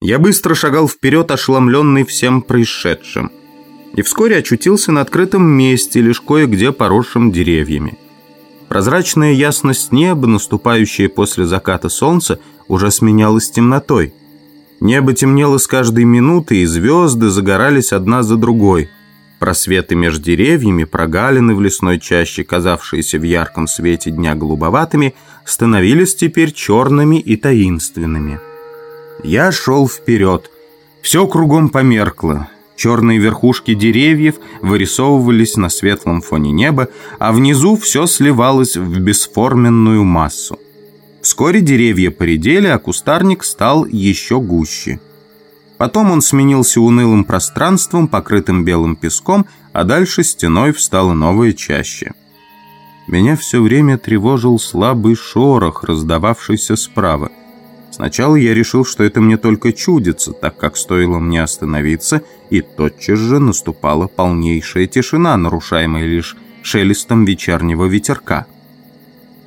Я быстро шагал вперед, ошеломленный всем происшедшим. И вскоре очутился на открытом месте, лишь кое-где поросшим деревьями. Прозрачная ясность неба, наступающая после заката солнца, уже сменялась темнотой. Небо темнело с каждой минутой, и звезды загорались одна за другой. Просветы между деревьями, прогалины в лесной чаще, казавшиеся в ярком свете дня голубоватыми, становились теперь черными и таинственными. Я шел вперед. Все кругом померкло. Черные верхушки деревьев вырисовывались на светлом фоне неба, а внизу все сливалось в бесформенную массу. Вскоре деревья поредели, а кустарник стал еще гуще. Потом он сменился унылым пространством, покрытым белым песком, а дальше стеной встала новая чаще. Меня все время тревожил слабый шорох, раздававшийся справа. Сначала я решил, что это мне только чудится, так как стоило мне остановиться, и тотчас же наступала полнейшая тишина, нарушаемая лишь шелестом вечернего ветерка.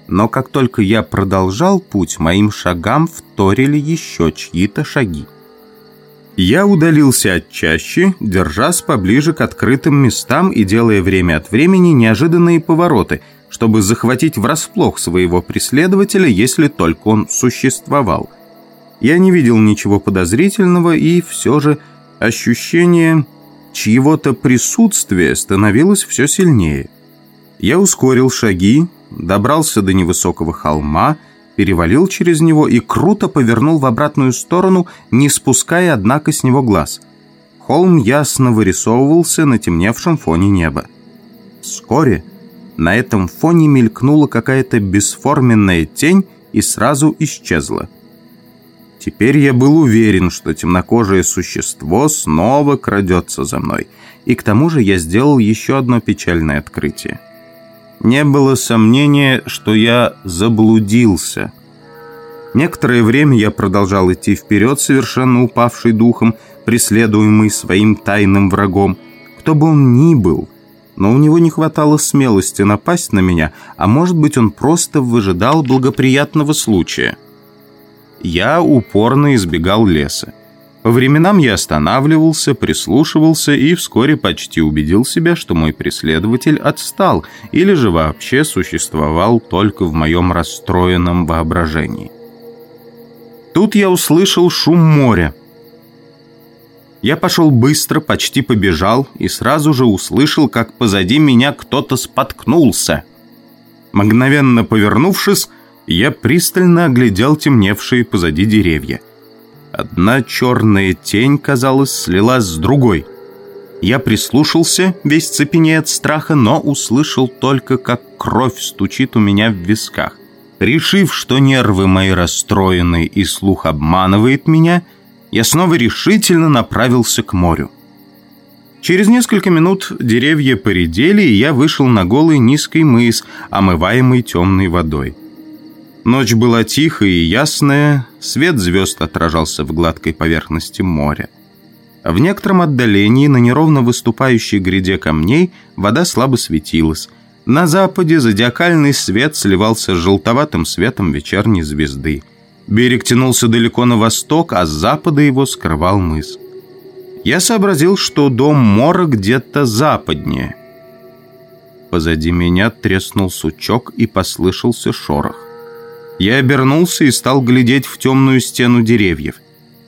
Но как только я продолжал путь, моим шагам вторили еще чьи-то шаги. Я удалился от чащи, держась поближе к открытым местам и делая время от времени неожиданные повороты, чтобы захватить врасплох своего преследователя, если только он существовал – я не видел ничего подозрительного, и все же ощущение чьего-то присутствия становилось все сильнее. Я ускорил шаги, добрался до невысокого холма, перевалил через него и круто повернул в обратную сторону, не спуская, однако, с него глаз. Холм ясно вырисовывался на темневшем фоне неба. Вскоре на этом фоне мелькнула какая-то бесформенная тень и сразу исчезла. Теперь я был уверен, что темнокожее существо снова крадется за мной. И к тому же я сделал еще одно печальное открытие. Не было сомнения, что я заблудился. Некоторое время я продолжал идти вперед, совершенно упавший духом, преследуемый своим тайным врагом. Кто бы он ни был, но у него не хватало смелости напасть на меня, а может быть он просто выжидал благоприятного случая я упорно избегал леса. По временам я останавливался, прислушивался и вскоре почти убедил себя, что мой преследователь отстал или же вообще существовал только в моем расстроенном воображении. Тут я услышал шум моря. Я пошел быстро, почти побежал и сразу же услышал, как позади меня кто-то споткнулся. Мгновенно повернувшись, я пристально оглядел темневшие позади деревья. Одна черная тень, казалось, слилась с другой. Я прислушался, весь цепенея от страха, но услышал только, как кровь стучит у меня в висках. Решив, что нервы мои расстроены и слух обманывает меня, я снова решительно направился к морю. Через несколько минут деревья поредели, и я вышел на голый низкий мыс, омываемый темной водой. Ночь была тихая и ясная, свет звезд отражался в гладкой поверхности моря. В некотором отдалении, на неровно выступающей гряде камней, вода слабо светилась. На западе зодиакальный свет сливался с желтоватым светом вечерней звезды. Берег тянулся далеко на восток, а с запада его скрывал мыс. Я сообразил, что дом Мора где-то западнее. Позади меня треснул сучок и послышался шорох. Я обернулся и стал глядеть в темную стену деревьев.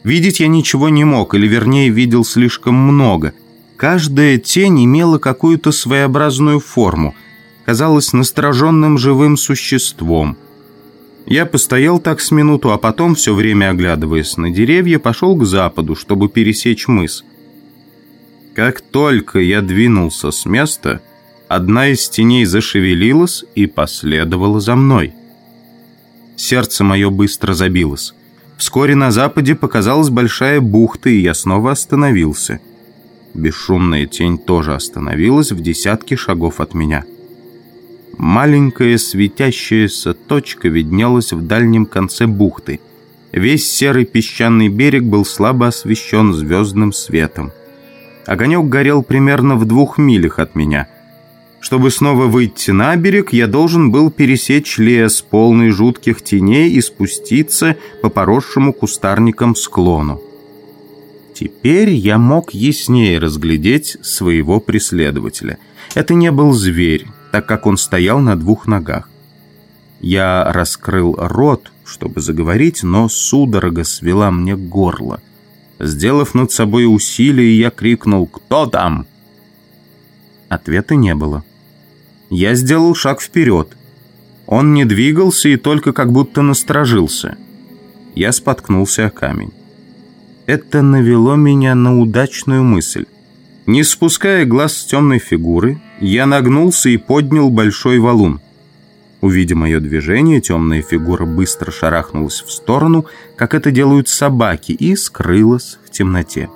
Видеть я ничего не мог, или вернее видел слишком много. Каждая тень имела какую-то своеобразную форму, казалась настороженным живым существом. Я постоял так с минуту, а потом, все время оглядываясь на деревья, пошел к западу, чтобы пересечь мыс. Как только я двинулся с места, одна из теней зашевелилась и последовала за мной. Сердце мое быстро забилось. Вскоре на западе показалась большая бухта, и я снова остановился. Бесшумная тень тоже остановилась в десятке шагов от меня. Маленькая светящаяся точка виднелась в дальнем конце бухты. Весь серый песчаный берег был слабо освещен звездным светом. Огонек горел примерно в двух милях от меня – чтобы снова выйти на берег, я должен был пересечь лес, полный жутких теней, и спуститься по поросшему кустарникам склону. Теперь я мог яснее разглядеть своего преследователя. Это не был зверь, так как он стоял на двух ногах. Я раскрыл рот, чтобы заговорить, но судорога свела мне горло. Сделав над собой усилие, я крикнул «Кто там?». Ответа не было. Я сделал шаг вперед. Он не двигался и только как будто насторожился. Я споткнулся о камень. Это навело меня на удачную мысль. Не спуская глаз с темной фигуры, я нагнулся и поднял большой валун. Увидя мое движение, темная фигура быстро шарахнулась в сторону, как это делают собаки, и скрылась в темноте.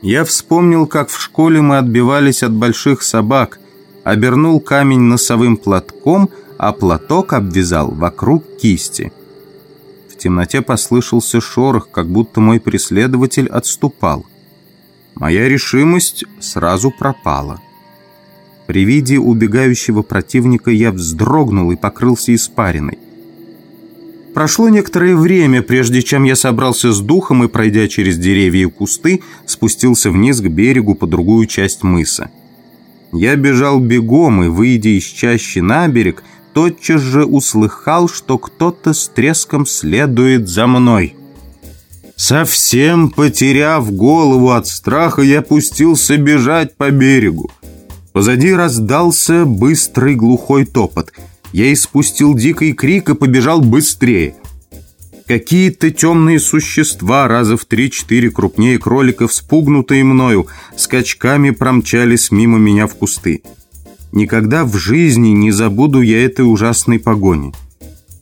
Я вспомнил, как в школе мы отбивались от больших собак, обернул камень носовым платком, а платок обвязал вокруг кисти. В темноте послышался шорох, как будто мой преследователь отступал. Моя решимость сразу пропала. При виде убегающего противника я вздрогнул и покрылся испариной. Прошло некоторое время, прежде чем я собрался с духом и, пройдя через деревья и кусты, спустился вниз к берегу по другую часть мыса. Я бежал бегом и, выйдя из чащи на берег, тотчас же услыхал, что кто-то с треском следует за мной. Совсем потеряв голову от страха, я пустился бежать по берегу. Позади раздался быстрый глухой топот. Я испустил дикий крик и побежал быстрее. Какие-то темные существа, раза в три-четыре крупнее кроликов, спугнутые мною, скачками промчались мимо меня в кусты. Никогда в жизни не забуду я этой ужасной погони.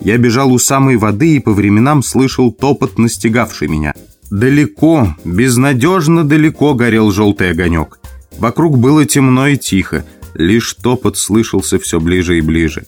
Я бежал у самой воды и по временам слышал топот, настигавший меня. Далеко, безнадежно далеко горел желтый огонек. Вокруг было темно и тихо, лишь топот слышался все ближе и ближе.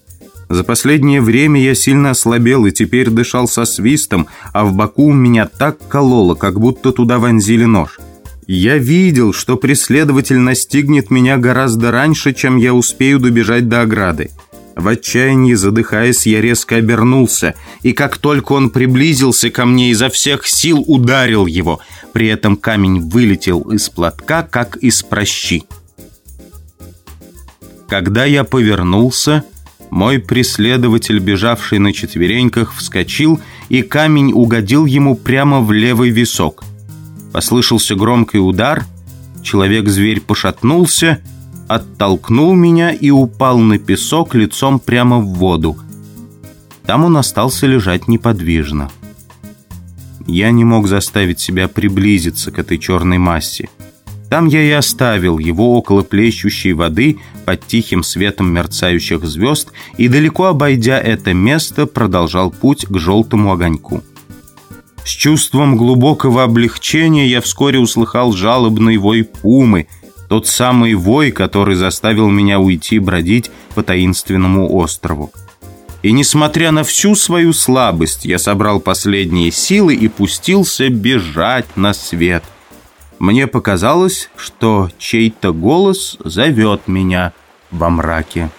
За последнее время я сильно ослабел и теперь дышал со свистом, а в боку меня так кололо, как будто туда вонзили нож. Я видел, что преследователь настигнет меня гораздо раньше, чем я успею добежать до ограды. В отчаянии, задыхаясь, я резко обернулся, и как только он приблизился ко мне, изо всех сил ударил его. При этом камень вылетел из платка, как из прощи. Когда я повернулся, мой преследователь, бежавший на четвереньках, вскочил, и камень угодил ему прямо в левый висок. Послышался громкий удар, человек-зверь пошатнулся — оттолкнул меня и упал на песок лицом прямо в воду. Там он остался лежать неподвижно. Я не мог заставить себя приблизиться к этой черной массе. Там я и оставил его около плещущей воды под тихим светом мерцающих звезд и, далеко обойдя это место, продолжал путь к желтому огоньку. С чувством глубокого облегчения я вскоре услыхал жалобный вой пумы, тот самый вой, который заставил меня уйти бродить по таинственному острову. И несмотря на всю свою слабость, я собрал последние силы и пустился бежать на свет. Мне показалось, что чей-то голос зовет меня во мраке.